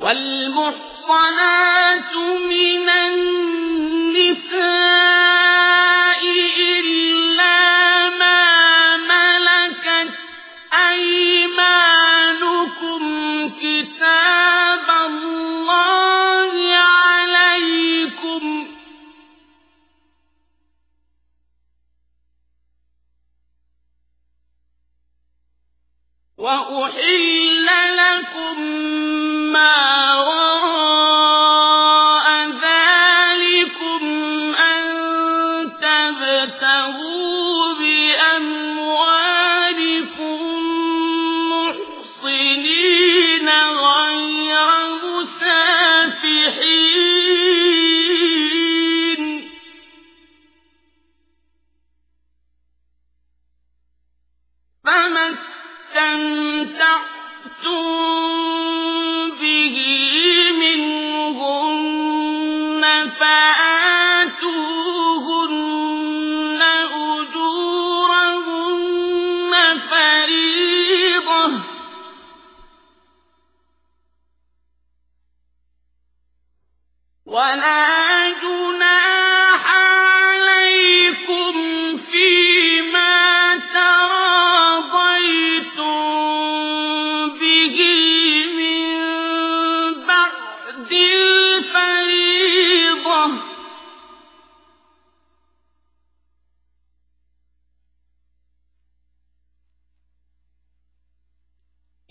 والمحصنات من النساء إلا ما ملكت أيمانكم كتاب الله عليكم وأحل ولا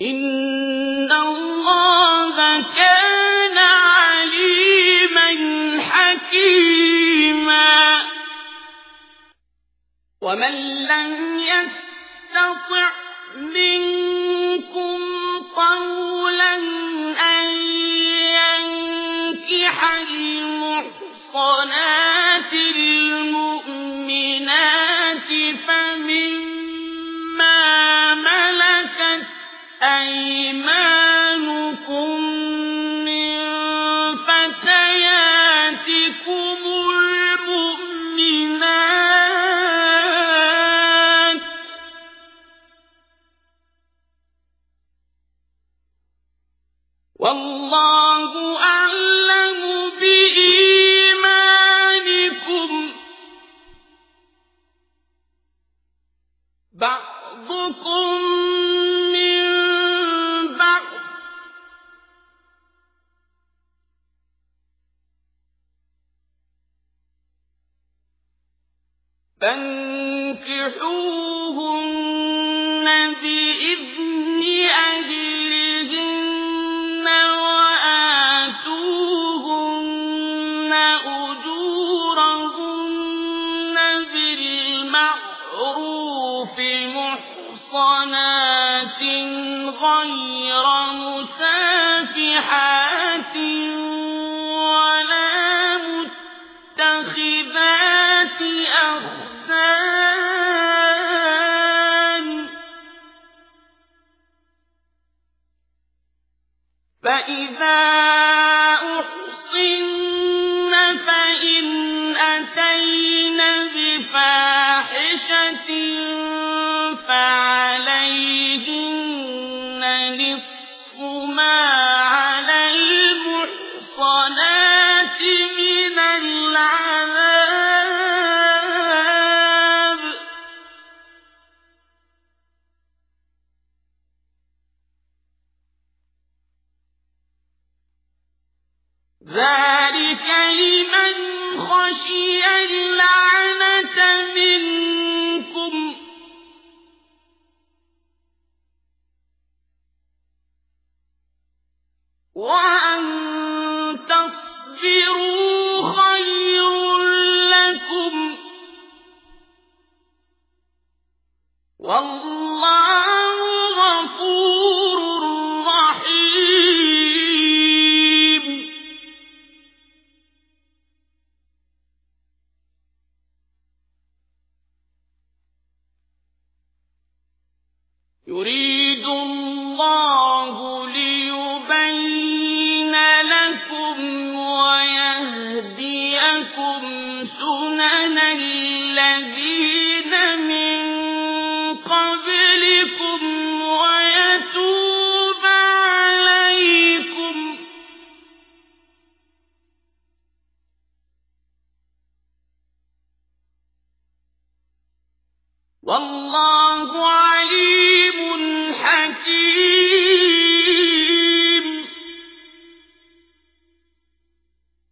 إن الله كان عليما حكيما ومن لم يستطع منكم طولا أن ينكح المحصنات أيمانكم من فتياتكم المؤمنات؟ والله أعلم بإيمانكم. بعضكم فانكحوهن بإذن أهلهن وآتوهن أجورهن بالمعروف محصنات غير مسافحات فإذا أحصن فإن أتين بفاحشة فعليهن ذلك بكم سنن الذين من قبلكم ويتوب عليكم. والله